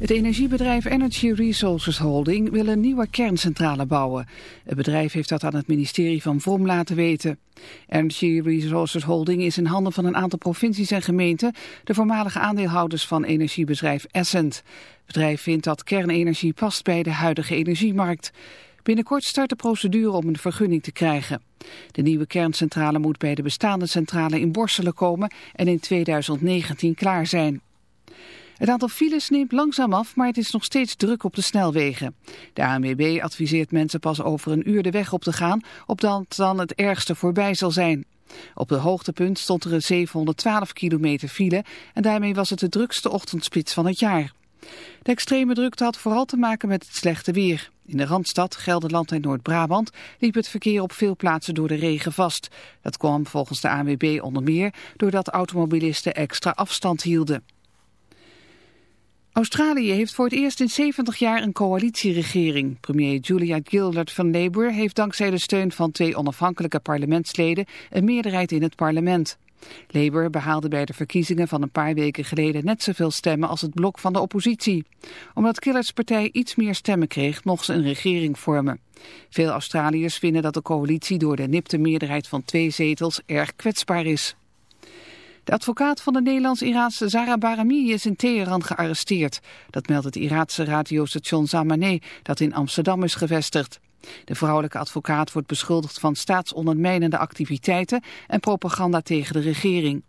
Het energiebedrijf Energy Resources Holding wil een nieuwe kerncentrale bouwen. Het bedrijf heeft dat aan het ministerie van VROM laten weten. Energy Resources Holding is in handen van een aantal provincies en gemeenten... de voormalige aandeelhouders van energiebedrijf Essent. Het bedrijf vindt dat kernenergie past bij de huidige energiemarkt. Binnenkort start de procedure om een vergunning te krijgen. De nieuwe kerncentrale moet bij de bestaande centrale in Borselen komen... en in 2019 klaar zijn. Het aantal files neemt langzaam af, maar het is nog steeds druk op de snelwegen. De ANWB adviseert mensen pas over een uur de weg op te gaan, opdat dan het ergste voorbij zal zijn. Op de hoogtepunt stond er een 712 kilometer file en daarmee was het de drukste ochtendspits van het jaar. De extreme drukte had vooral te maken met het slechte weer. In de Randstad, Gelderland en Noord-Brabant liep het verkeer op veel plaatsen door de regen vast. Dat kwam volgens de ANWB onder meer doordat automobilisten extra afstand hielden. Australië heeft voor het eerst in 70 jaar een coalitieregering. Premier Julia Gillard van Labour heeft dankzij de steun van twee onafhankelijke parlementsleden een meerderheid in het parlement. Labour behaalde bij de verkiezingen van een paar weken geleden net zoveel stemmen als het blok van de oppositie. Omdat Gillards partij iets meer stemmen kreeg, mocht ze een regering vormen. Veel Australiërs vinden dat de coalitie door de nipte meerderheid van twee zetels erg kwetsbaar is. De advocaat van de Nederlands-Iraanse Zara Barami is in Teheran gearresteerd. Dat meldt het Iraanse radiostation Zamaneh dat in Amsterdam is gevestigd. De vrouwelijke advocaat wordt beschuldigd van staatsondermijnende activiteiten en propaganda tegen de regering.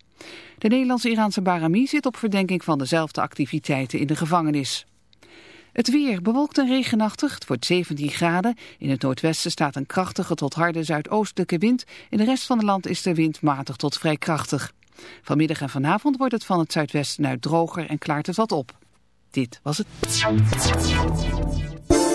De Nederlands-Iraanse Barami zit op verdenking van dezelfde activiteiten in de gevangenis. Het weer bewolkt en regenachtig. Het wordt 17 graden. In het noordwesten staat een krachtige tot harde zuidoostelijke wind. In de rest van het land is de wind matig tot vrij krachtig. Vanmiddag en vanavond wordt het van het zuidwesten uit droger en klaart het wat op. Dit was het.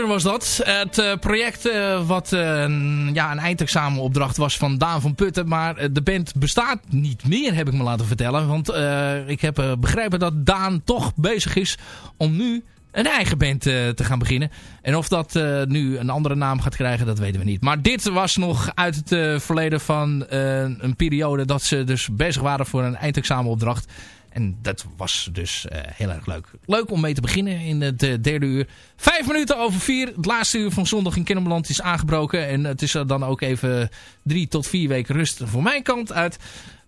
Was dat. Het eh, project eh, wat eh, een- ja, een eindexamenopdracht was van Daan van Putten. Maar de band bestaat niet meer, heb ik me laten vertellen. Want ik heb begrepen dat Daan toch bezig is om nu een eigen band te gaan beginnen. En of dat nu een andere naam gaat krijgen, dat weten we niet. Maar dit was nog uit het verleden van een periode dat ze dus bezig waren voor een eindexamenopdracht. En dat was dus eh, heel erg leuk. Leuk om mee te beginnen in het eh, derde uur. Vijf minuten over vier. Het laatste uur van zondag in Kennemerland is aangebroken. En het is er dan ook even drie tot vier weken rust voor mijn kant uit.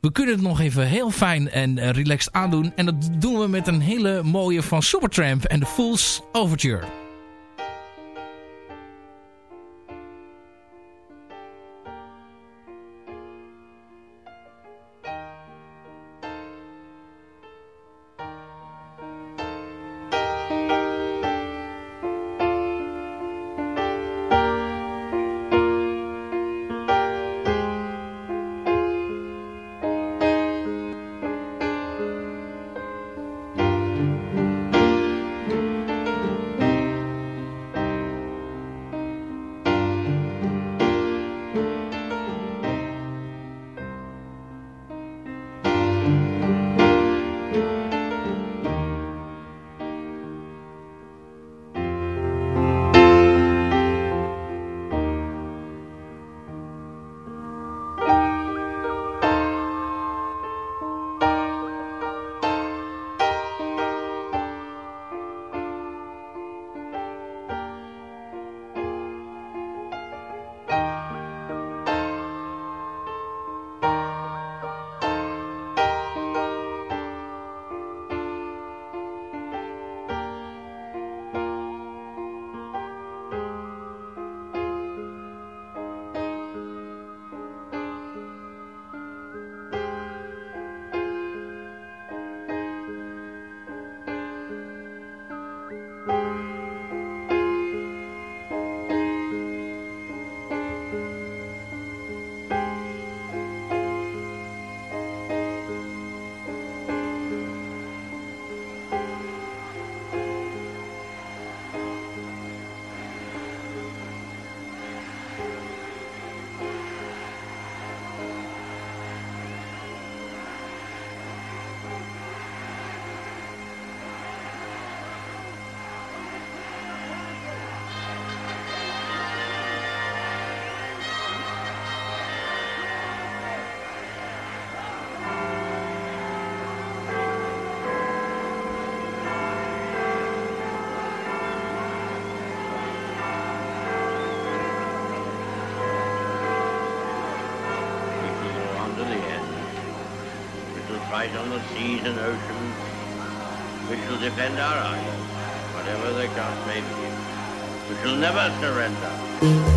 We kunnen het nog even heel fijn en eh, relaxed aandoen. En dat doen we met een hele mooie van Supertramp en The Fool's Overture. Fight on the seas and oceans. We shall defend our island, whatever the cost may be. We shall never surrender.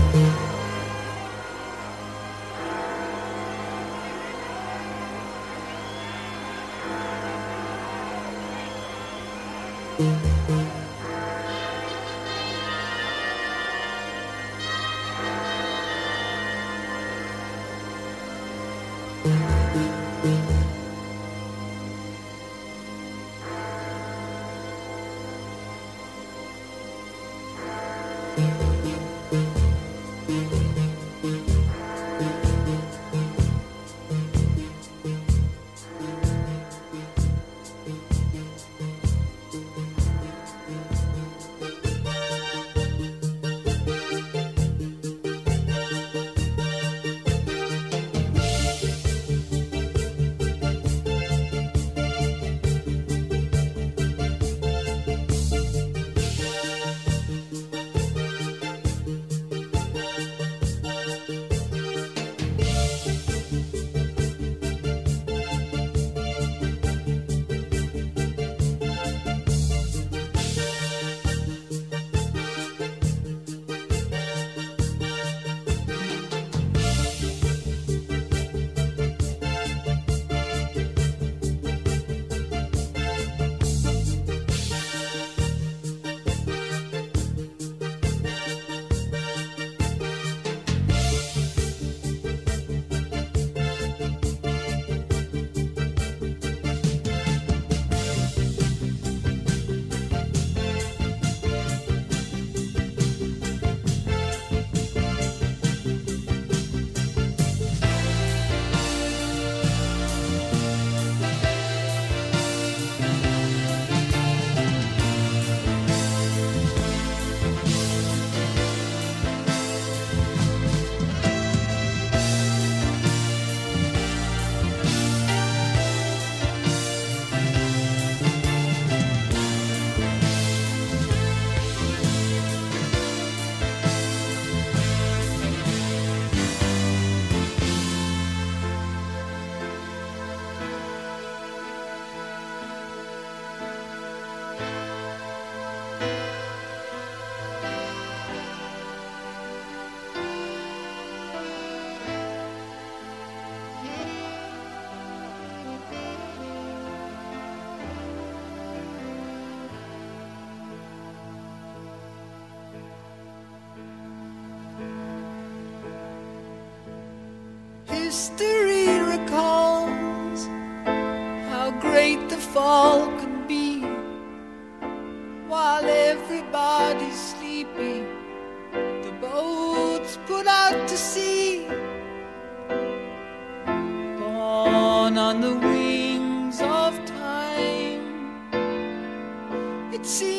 On the wings of time. It seemed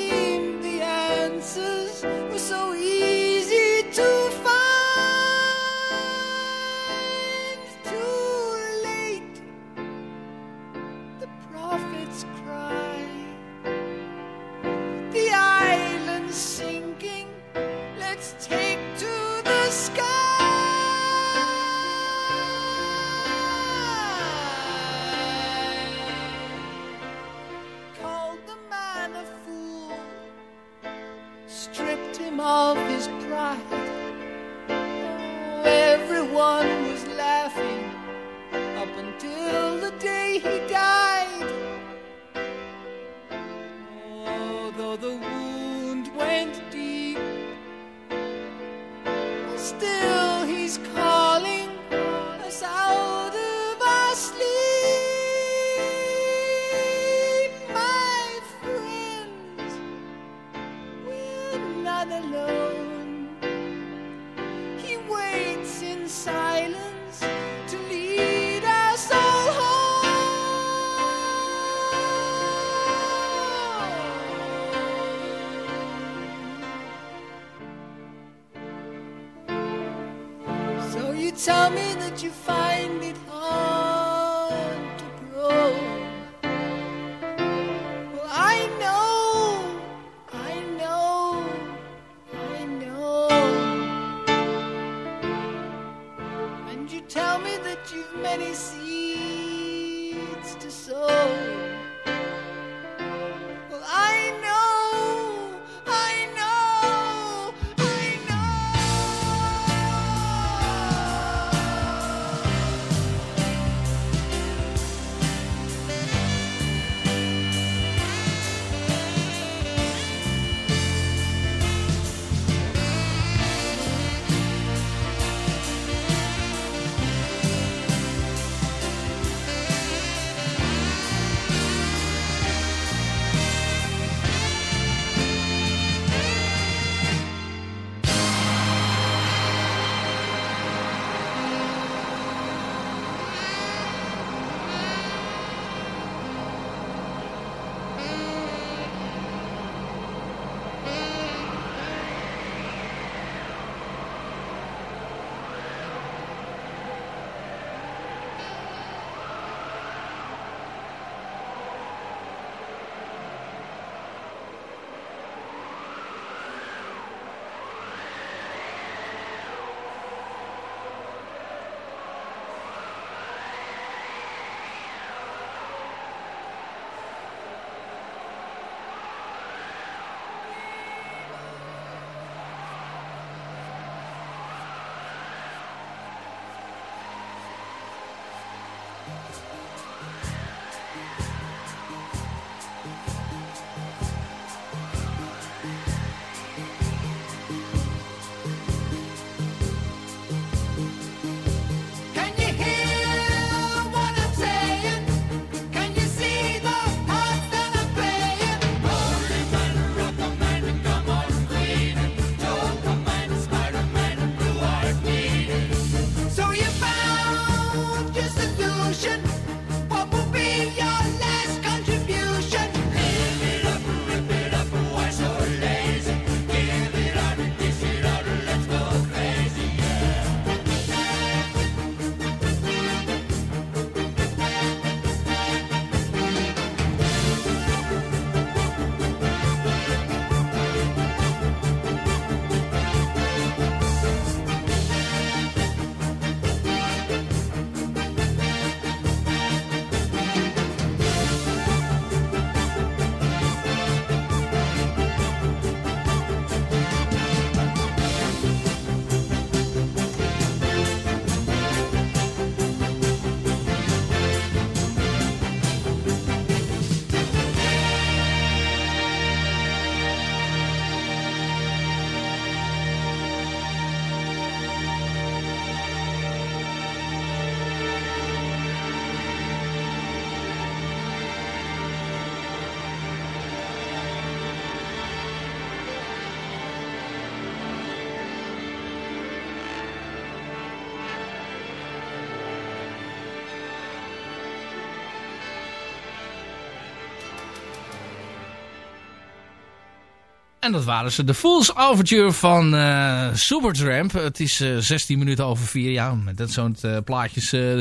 En dat waren ze. De Fool's Overture van eh Supertramp. Het is eh 16 minuten over 4. Ja, met dat soort eh, plaatjes eh,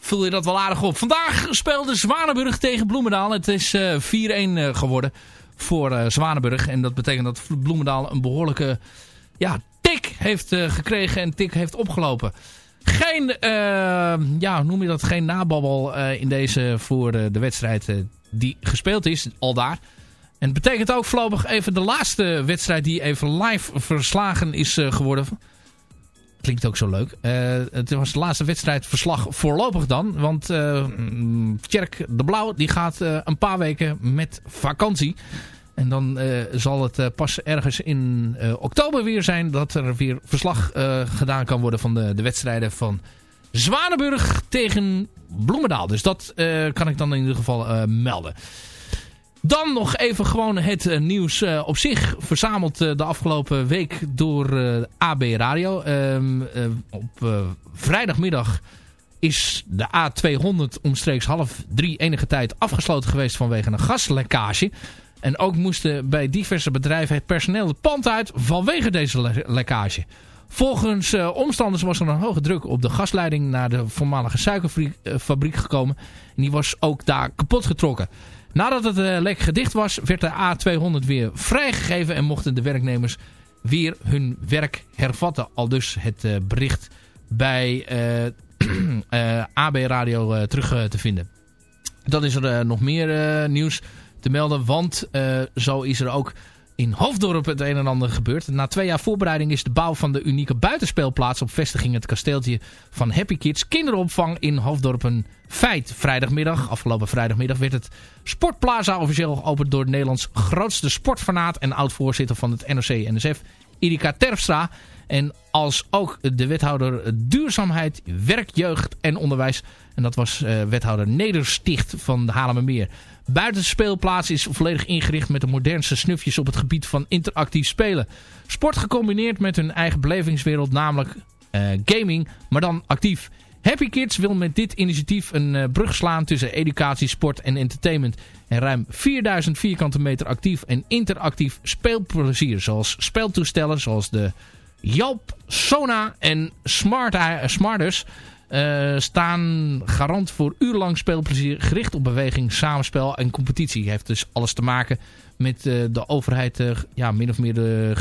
vul je dat wel aardig op. Vandaag speelde Zwanenburg tegen Bloemendaal. Het is eh 4-1 eh, geworden voor eh Zwanenburg. En dat betekent dat Bloemendaal een behoorlijke ja, tik heeft eh, gekregen en tik heeft opgelopen. Geen, eh, ja, noem je dat, geen nababbel eh, in deze voor eh, de wedstrijd eh, die gespeeld is, al daar. En het betekent ook voorlopig even de laatste wedstrijd die even live verslagen is eh, geworden. Klinkt ook zo leuk. Eh, het was de laatste wedstrijd verslag voorlopig dan. Want Tjerk de Blauw die gaat een paar weken met vakantie. En dan zal het pas ergens in oktober weer zijn dat er weer verslag gedaan kan worden van de, de wedstrijden van Zwanenburg tegen Bloemendaal. Dus dat kan ik dan in ieder geval melden. Dan nog even gewoon het eh, nieuws eh, op zich. Verzameld eh, de afgelopen week door AB Radio. Ehm, eh, op vrijdagmiddag is de A200 omstreeks half drie enige tijd afgesloten geweest vanwege een gaslekkage. En ook moesten bij diverse bedrijven het personeel het pand uit vanwege deze le- lekkage. Volgens omstanders was er een hoge druk op de gasleiding naar de voormalige suikerfabriek gekomen. En die was ook daar kapot getrokken. Nadat het eh, lek gedicht was, werd de A200 weer vrijgegeven en mochten de werknemers weer hun werk hervatten. Al dus het eh, bericht bij eh, AB Radio terug te vinden. Dan is er nog meer nieuws te melden, want zo is er ook in Hoofddorp het een en ander gebeurd. Na twee jaar voorbereiding is de bouw van de unieke buitenspeelplaats op vestiging het kasteeltje van Happy Kids kinderopvang in Hoofddorp een feit. Vrijdagmiddag, afgelopen vrijdagmiddag, werd het Sportplaza officieel geopend door Nederlands grootste sportfanaat en oud-voorzitter van het NOC-NSF, Erika Terpstra. En als ook de wethouder duurzaamheid, werk, jeugd en onderwijs. En dat was eh, wethouder Nedersticht van de Haarlemmermeer. Buitenspeelplaats is volledig ingericht met de modernste snufjes op het gebied van interactief spelen. Sport gecombineerd met hun eigen belevingswereld, namelijk eh, gaming, maar dan actief. Happy Kids wil met dit initiatief een eh, brug slaan tussen educatie, sport en entertainment. En ruim 4000 vierkante meter actief en interactief speelplezier. Zoals speeltoestellen zoals de Jalp, Sona en Smart, Smarters eh, staan garant voor urenlang speelplezier gericht op beweging, samenspel en competitie. Heeft dus alles te maken met eh, de overheid, eh, ja, min of meer de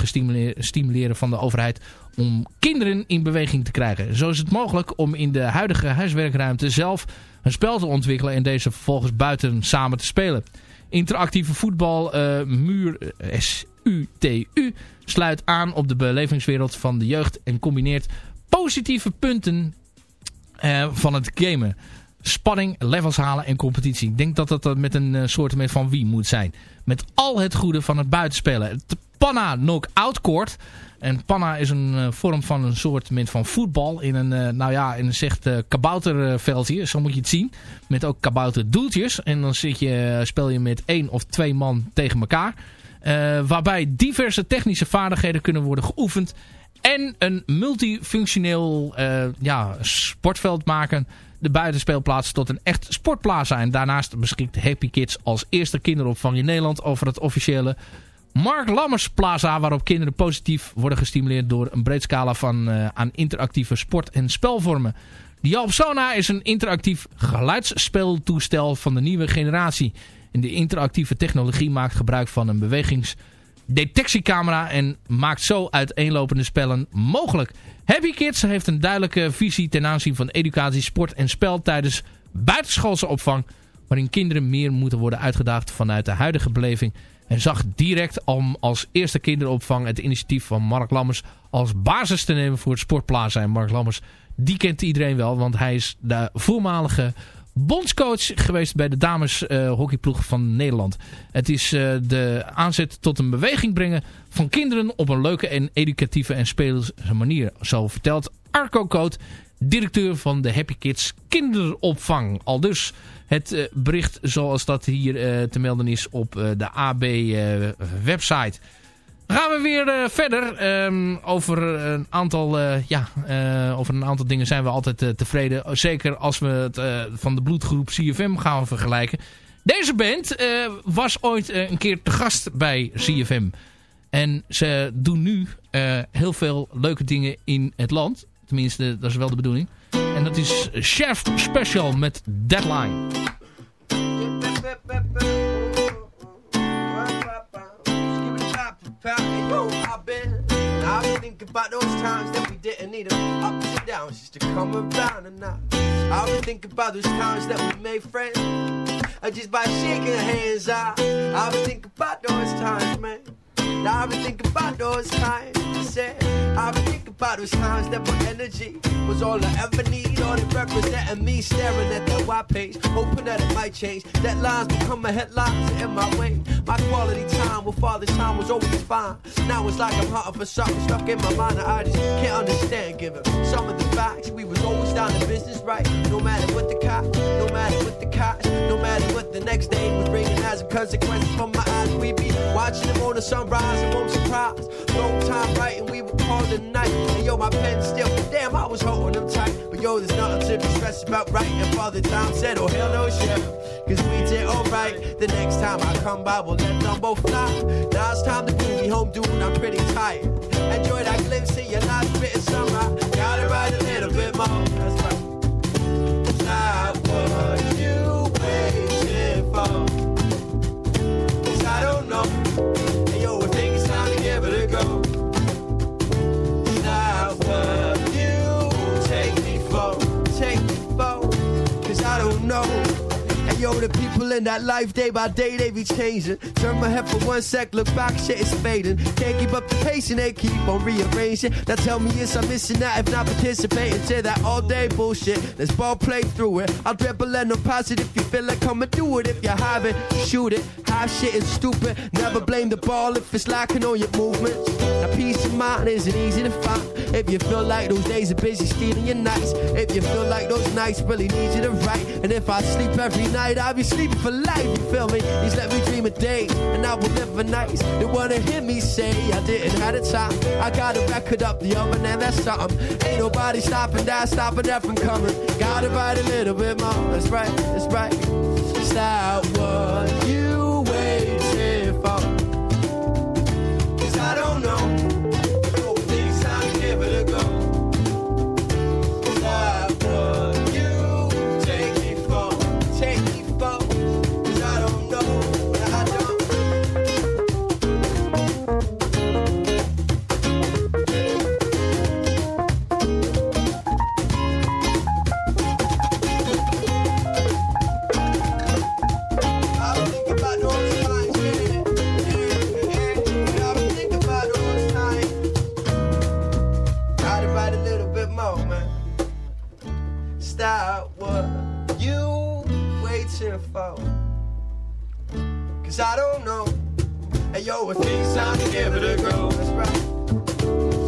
stimuleren van de overheid om kinderen in beweging te krijgen. Zo is het mogelijk om in de huidige huiswerkruimte zelf een spel te ontwikkelen en deze vervolgens buiten samen te spelen. Interactieve voetbal, muur SUTU, sluit aan op de belevingswereld van de jeugd en combineert positieve punten eh, van het gamen. Spanning, levels halen en competitie. Ik denk dat dat met een eh, soort van wie moet zijn. Met al het goede van het buitenspelen. Het Panna Knockout Court. En Panna is een eh, vorm van een soort van voetbal. In een, nou ja, in een zegt eh, kabouterveldje. Zo moet je het zien. Met ook kabouterdoeltjes. En dan zit je, speel je met één of twee man tegen elkaar. Waarbij diverse technische vaardigheden kunnen worden geoefend. En een multifunctioneel eh, ja, sportveld maken. De buitenspeelplaats tot een echt sportplaza. En daarnaast beschikt Happy Kids als eerste kinderopvang in Nederland over het officiële Mark Lammers Plaza. Waarop kinderen positief worden gestimuleerd door een breed scala van, eh, aan interactieve sport- en spelvormen. De Jalp Sona is een interactief geluidsspeeltoestel van de nieuwe generatie. En de interactieve technologie maakt gebruik van een bewegingsdetectiecamera en maakt zo uiteenlopende spellen mogelijk. Happy Kids heeft een duidelijke visie ten aanzien van educatie, sport en spel tijdens buitenschoolse opvang, waarin kinderen meer moeten worden uitgedaagd vanuit de huidige beleving en zag direct om als eerste kinderopvang het initiatief van Mark Lammers als basis te nemen voor het Sportplaza. En Mark Lammers, die kent iedereen wel, want hij is de voormalige bondscoach geweest bij de dames eh, van Nederland. Het is eh, de aanzet tot een beweging brengen van kinderen op een leuke en educatieve en speelse manier. Zo vertelt Arco Coat, directeur van de Happy Kids kinderopvang. Al dus het eh, bericht zoals dat hier te melden is op de AB website. Gaan we weer eh, verder. Ehm, over, een aantal, eh, ja, eh, over een aantal dingen zijn we altijd tevreden. Zeker als we het van de bloedgroep CFM gaan vergelijken. Deze band was ooit een keer te gast bij CFM. En ze doen nu heel veel leuke dingen in het land. Tenminste, dat is wel de bedoeling. En dat is Chef Special met Deadline. Thinking about those times that we didn't need them ups and downs just to come around and now. I've been thinking about those times that we made friends, just by shaking hands. I, I've been thinking about those times, man. Now I've been thinking about those times. Said, I've been thinking about those times that my energy was all I ever need. All it representing me staring at that white page, hoping that it might change. That lines become a headlines in my way. My quality time with father time was always fine. Now it's like I'm hunting for something stuck in my mind that I just can't understand. Given some of the facts, we was always down to business, right? No matter what the cost, no matter what the cost, no matter what the next day was bringing as a consequence from my eyes. We be watching them on the sunrise and won't surprise. Long time writing, we would call it night. And yo, my pen still, damn, I was holding them tight. But yo, there's nothing to be stressed about writing. Father time said, oh hell no, sheriff. Cause we did alright. The next time I come by, we'll let them both fly. Now it's time to do me home, dude. I'm pretty tired. Enjoy that glimpse of your last bit of summer. Gotta ride a little bit more. That's right. Not what Hey, yo, the people in that life day by day, they be changing. Turn my head for one sec, look back, shit is fading. Can't keep up the pace and they keep on rearranging. Now tell me, is I'm missing out if not participating to that all day bullshit? Let's ball play through it. I'll dribble and it if you feel like and do it. If you have it, shoot it. High shit is stupid. Never blame the ball if it's lacking on your movements. Now peace of mind isn't easy to find. If you feel like those days are busy stealing your nights. If you feel like those nights really need you to write. And if I sleep every night, I'll be sleeping for life. You feel me? Please let me dream of days. And I will live for nights. They wanna hear me say I didn't have the time. I got a record up the oven and that's something. Ain't nobody stopping that, stopping that from coming. Gotta write a little bit more. That's right, that's right. Stop what you I don't know. Hey yo, I think it's time to give it a go. That's right.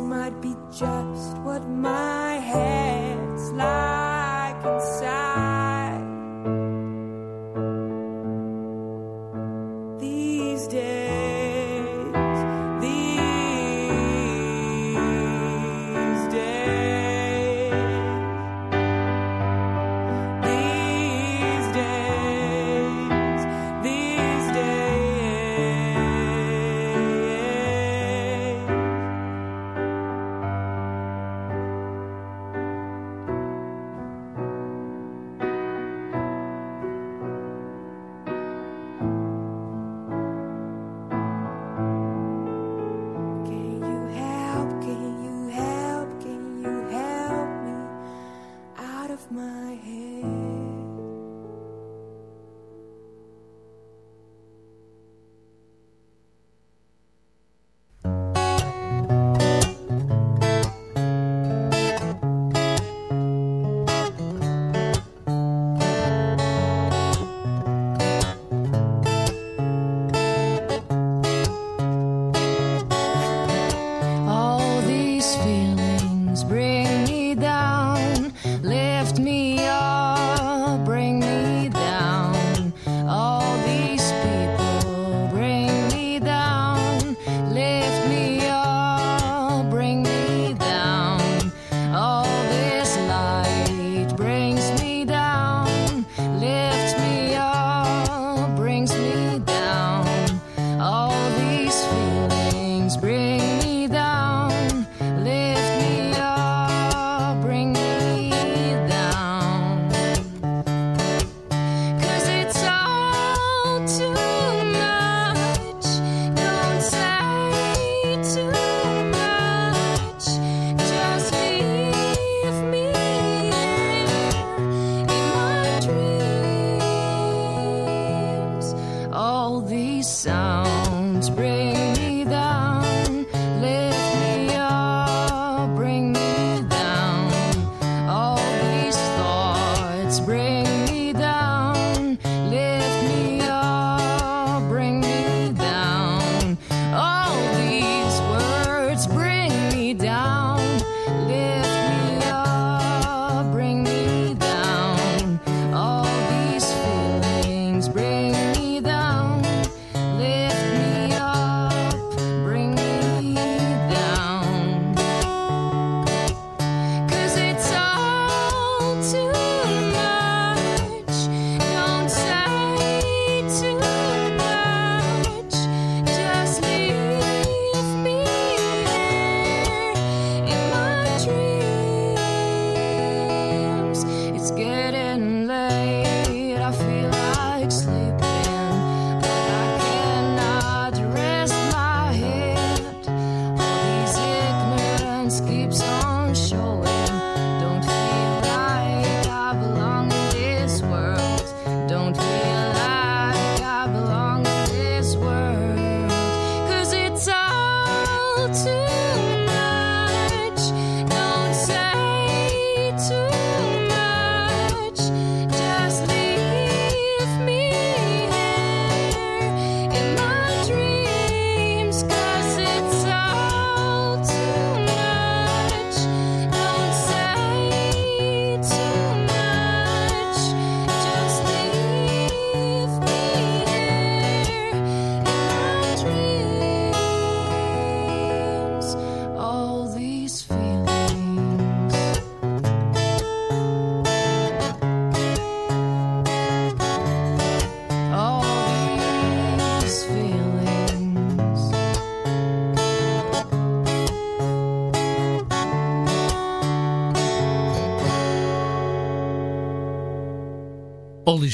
Might be just what my head's like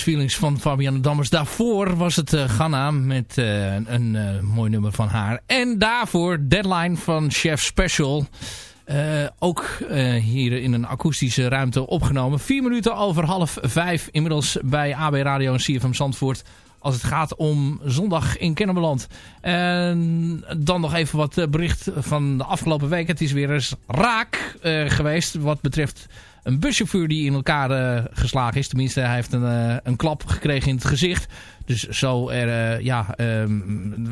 Feelings van Fabiana Dammers. Daarvoor was het uh, Ghana met uh, een uh, mooi nummer van haar. En daarvoor Deadline van Chef Special. ook hier in een akoestische ruimte opgenomen. Vier minuten over half vijf. Inmiddels bij AB Radio en CFM Zandvoort. Als het gaat om zondag in Kennemerland. En dan nog even wat bericht van de afgelopen week. Het is weer eens raak geweest wat betreft een buschauffeur die in elkaar uh, geslagen is. Tenminste, hij heeft een, uh, een klap gekregen in het gezicht. Dus zo er, uh, ja,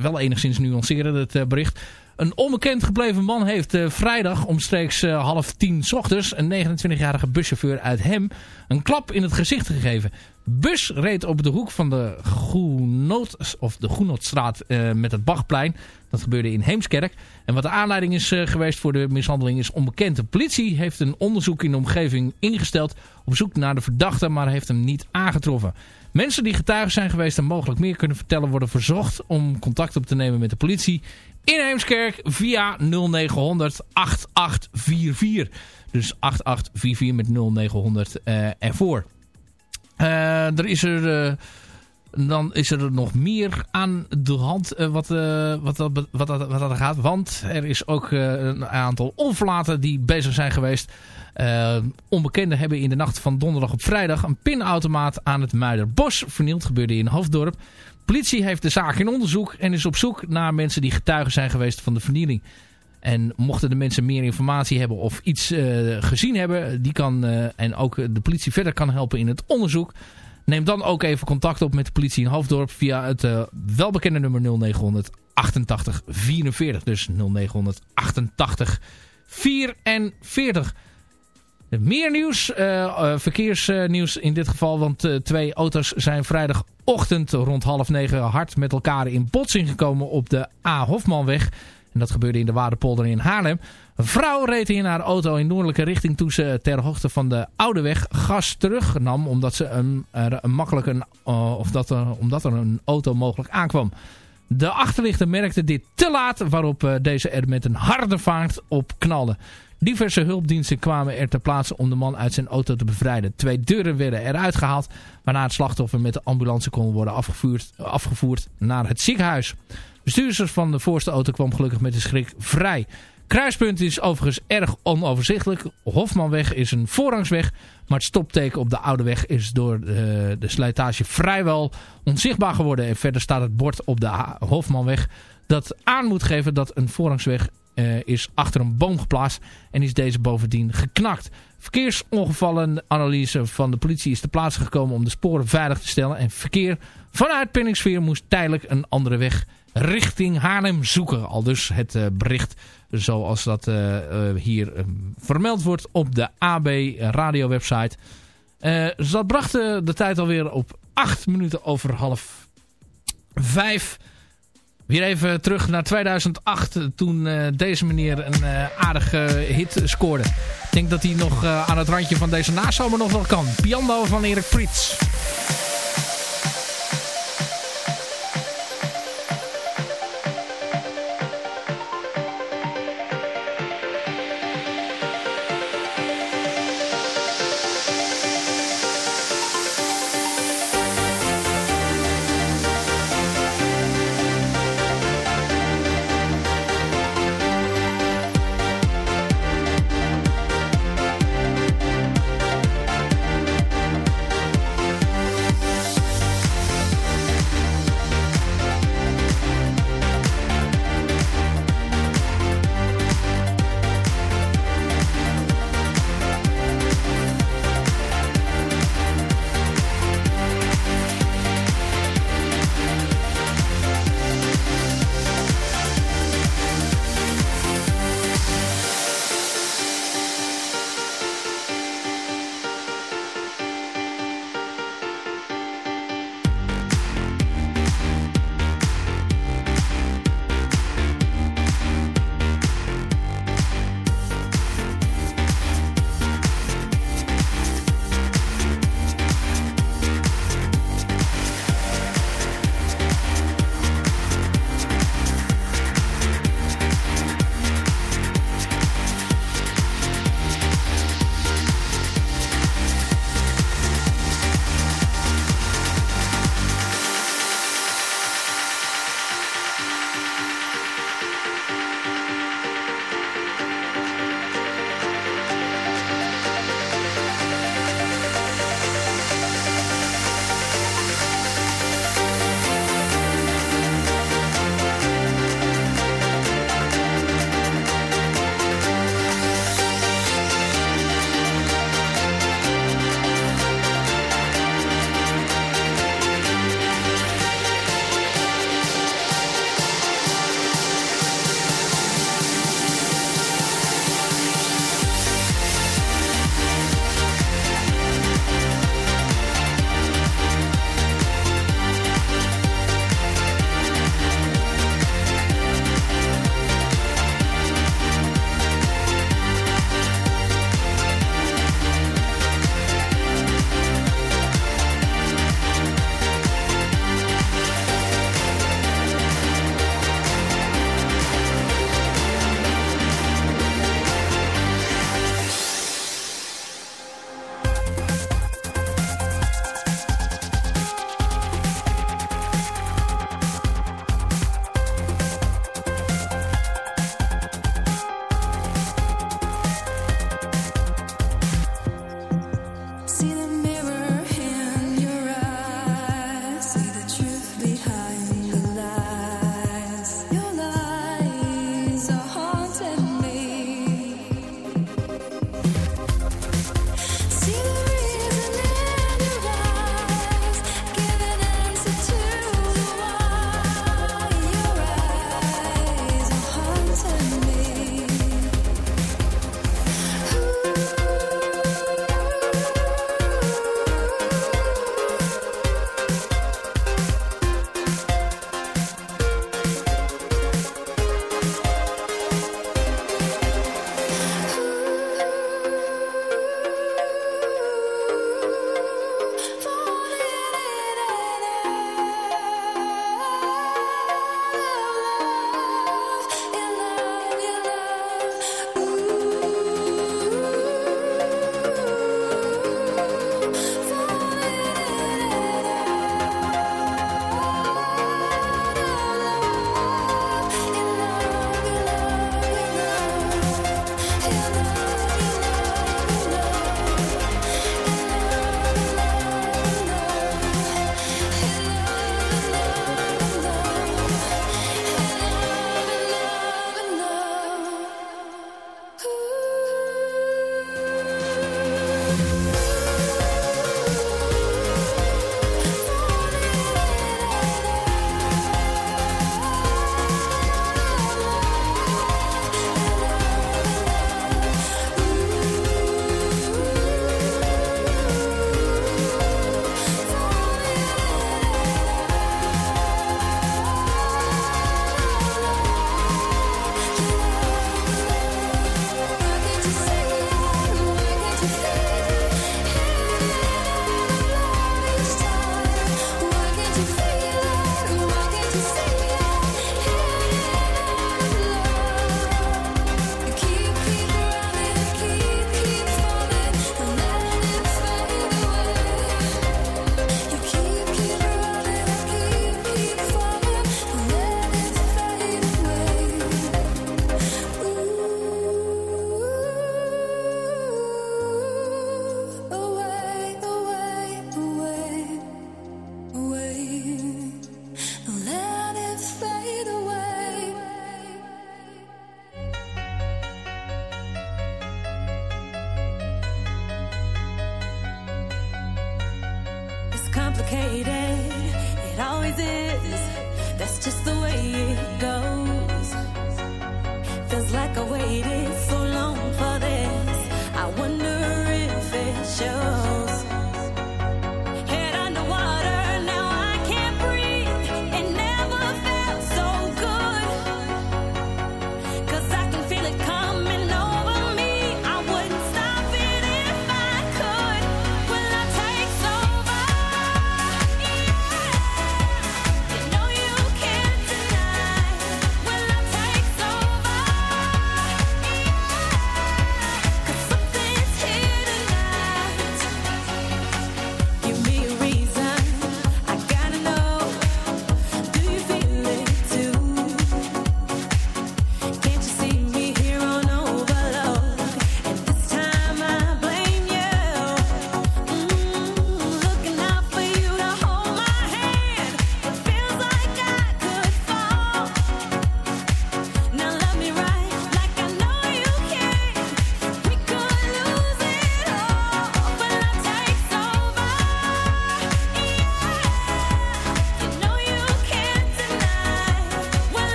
wel enigszins nuanceren het bericht. Een onbekend gebleven man heeft vrijdag omstreeks half tien ochtends... een 29-jarige buschauffeur uit Hem een klap in het gezicht gegeven. Bus reed op de hoek van de Groenot, of de Groenotstraat met het Bachplein. Dat gebeurde in Heemskerk. En wat de aanleiding is geweest voor de mishandeling is onbekend. De politie heeft een onderzoek in de omgeving ingesteld op zoek naar de verdachte, maar heeft hem niet aangetroffen. Mensen die getuigen zijn geweest en mogelijk meer kunnen vertellen worden verzocht om contact op te nemen met de politie in Heemskerk via 0900 8844. Dus 8844 met 0900 uh, ervoor. Uh, er is er dan is er nog meer aan de hand uh, wat, uh, wat, wat, wat, dat gaat. Want er is ook uh, een aantal onverlaten die bezig zijn geweest. onbekenden hebben in de nacht van donderdag op vrijdag een pinautomaat aan het Muiderbos vernield. Gebeurde in Hoofddorp. Politie heeft de zaak in onderzoek en is op zoek naar mensen die getuigen zijn geweest van de vernieling. En mochten de mensen meer informatie hebben of iets gezien hebben, die kan en ook de politie verder kan helpen in het onderzoek. Neem dan ook even contact op met de politie in Hoofddorp via het uh, welbekende nummer 0900 88 44. Dus 0900 88 44. Meer nieuws, uh, uh, verkeersnieuws in dit geval, want twee auto's zijn vrijdagochtend rond half negen hard met elkaar in botsing gekomen op de A. Hofmanweg. En dat gebeurde in de Waardepolder in Haarlem. Een vrouw reed in haar auto in noordelijke richting toen ze ter hoogte van de oude weg gas terugnam. Omdat, ze een, er een makkelijk een, of dat er, omdat er een auto mogelijk aankwam. De achterlichter merkte dit te laat waarop deze er met een harde vaart op knalde. Diverse hulpdiensten kwamen er ter plaatse om de man uit zijn auto te bevrijden. Twee deuren werden eruit gehaald, waarna het slachtoffer met de ambulance kon worden afgevoerd, afgevoerd naar het ziekenhuis. Bestuurders van de voorste auto kwam gelukkig met de schrik vrij. Kruispunt is overigens erg onoverzichtelijk. Hofmanweg is een voorrangsweg. Maar het stopteken op de oude weg is door de, de slijtage vrijwel onzichtbaar geworden. En verder staat het bord op de Hofmanweg dat aan moet geven dat een voorrangsweg uh, is achter een boom geplaatst. En is deze bovendien geknakt. Verkeersongevallenanalyse van de politie is ter plaatse gekomen om de sporen veilig te stellen. En verkeer vanuit Penningsveer moest tijdelijk een andere weg richting Haarlem zoeken. Al dus het uh, bericht zoals dat uh, hier vermeld wordt op de AB radio website. Dus dat bracht de tijd alweer op 8 minuten over half 5. Weer even terug naar 2008 toen deze meneer een aardige hit scoorde. Ik denk dat hij nog aan het randje van deze nazomer nog wel kan. Piano van Erik Prits.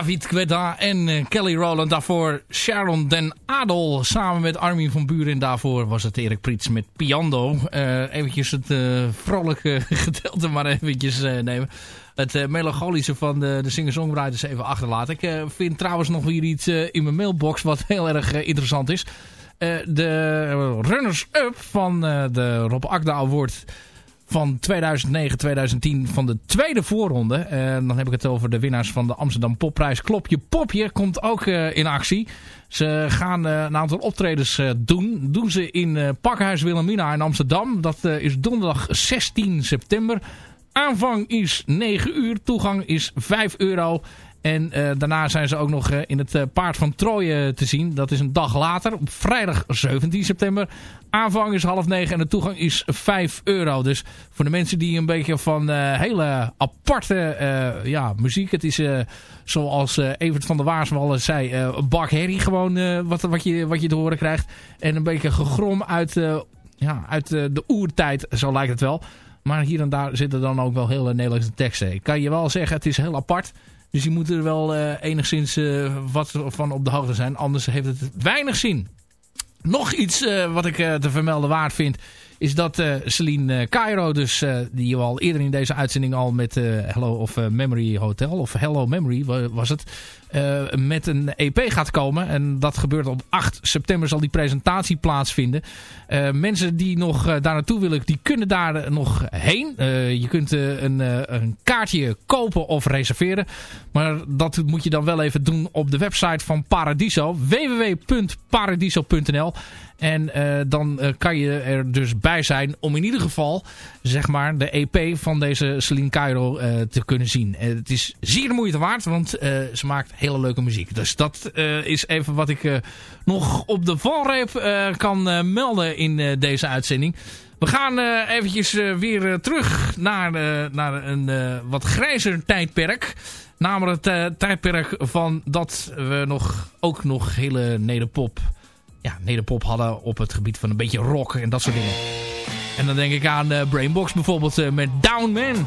David Guetta en eh, Kelly Rowland. Daarvoor Sharon den Adel samen met Armin van Buren. En daarvoor was het Erik Priets met Piando. Eh eventjes het eh, vrolijke gedeelte maar eventjes nemen. Het melancholische van de, de singer-songwriters even achterlaten. Ik vind trouwens nog weer iets in mijn mailbox wat heel erg interessant is. De runners-up van de Rob Akda Award van 2009-2010 van de tweede voorronde. En dan heb ik het over de winnaars van de Amsterdam Popprijs. Klopje Popje komt ook eh, in actie. Ze gaan eh, een aantal optredens eh, doen. Doen ze in eh, Pakhuis Wilhelmina in Amsterdam. Dat eh, is donderdag 16 september. Aanvang is 9 uur. Toegang is 5 euro. En eh, daarna zijn ze ook nog eh, in het eh, Paard van Troje te zien. Dat is een dag later, op vrijdag 17 september. Aanvang is half negen en de toegang is 5 euro. Dus voor de mensen die een beetje van hele aparte ja, muziek... Het is zoals Evert van der Waarswallen zei... een bak gewoon wat, wat, je, wat je te horen krijgt. En een beetje gegrom uit, ja, uit de oertijd, zo lijkt het wel. Maar hier en daar zitten dan ook wel hele Nederlandse teksten. Ik kan je wel zeggen, het is heel apart... Dus je moet er wel eh, enigszins eh, wat van op de hoogte zijn. Anders heeft het weinig zin. Nog iets eh, wat ik te vermelden waard vind. Is dat eh Celine eh, Cairo, dus, eh, die we al eerder in deze uitzending al met eh, Hello of Memory Hotel. Of Hello Memory wa- was het. met een EP gaat komen. En dat gebeurt op 8 september zal die presentatie plaatsvinden. Mensen die nog daar naartoe willen, die kunnen daar nog heen. Je kunt een, een kaartje kopen of reserveren. Maar dat moet je dan wel even doen op de website van Paradiso. www.paradiso.nl En eh, dan eh, kan je er dus bij zijn om in ieder geval zeg maar, de EP van deze Celine Cairo eh, te kunnen zien. Het is zeer de moeite waard, want ze maakt hele leuke muziek. Dus dat is even wat ik nog op de valreep kan melden in deze uitzending. We gaan eventjes weer terug naar, naar een wat grijzer tijdperk. Namelijk het tijdperk van dat we nog, ook nog hele nederpop, ja, nederpop hadden op het gebied van een beetje rock en dat soort dingen. En dan denk ik aan eh, Brainbox bijvoorbeeld eh, met Down Man.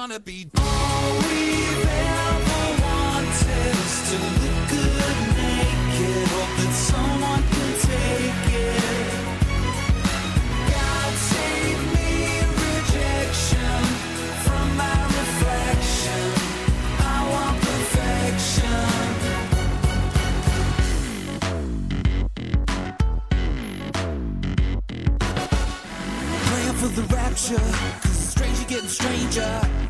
Gonna be. All we've ever wanted is to look good naked. Hope that someone can take it. God save me rejection from my reflection. I want perfection. For the rapture, cause it's stranger getting stranger.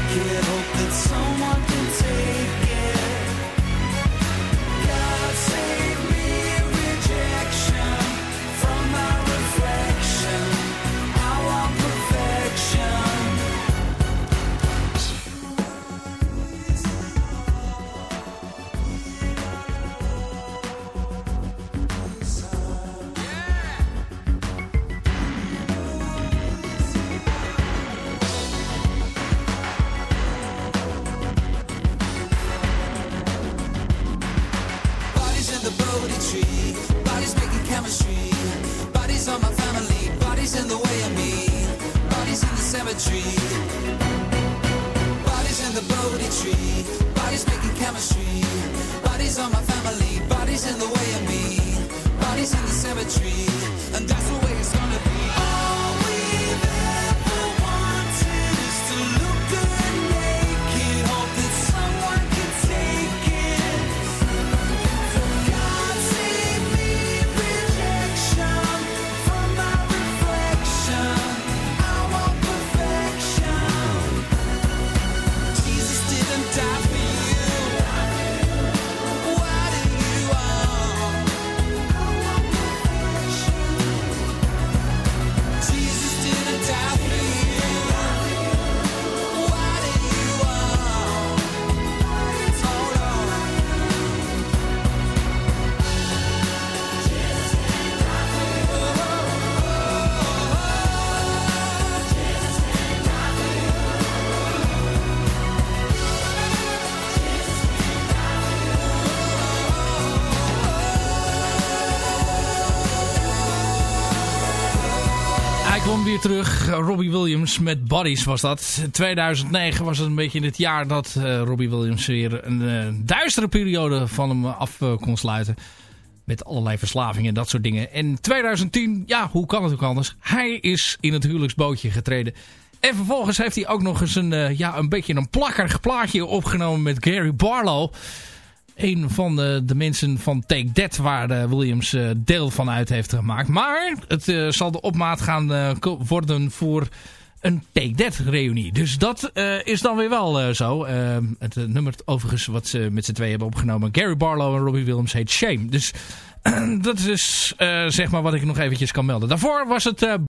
Hope that someone can take it. Robbie Williams met Bodies was dat. 2009 was het een beetje het jaar dat eh, Robbie Williams weer een eh, duistere periode van hem af eh, kon sluiten. Met allerlei verslavingen en dat soort dingen. En 2010, ja, hoe kan het ook anders? Hij is in het huwelijksbootje getreden. En vervolgens heeft hij ook nog eens een, ja, een beetje een plakkerig plaatje opgenomen met Gary Barlow. Een van de, de mensen van Take That waar eh, Williams eh, deel van uit heeft gemaakt. Maar het eh, zal de opmaat gaan worden voor een Take That reunie. Dus dat is dan weer wel zo. Eh, het nummer overigens wat ze met z'n twee hebben opgenomen. Gary Barlow en Robbie Williams heet Shame. Dus dat is zeg maar wat ik nog eventjes kan melden. Daarvoor was het...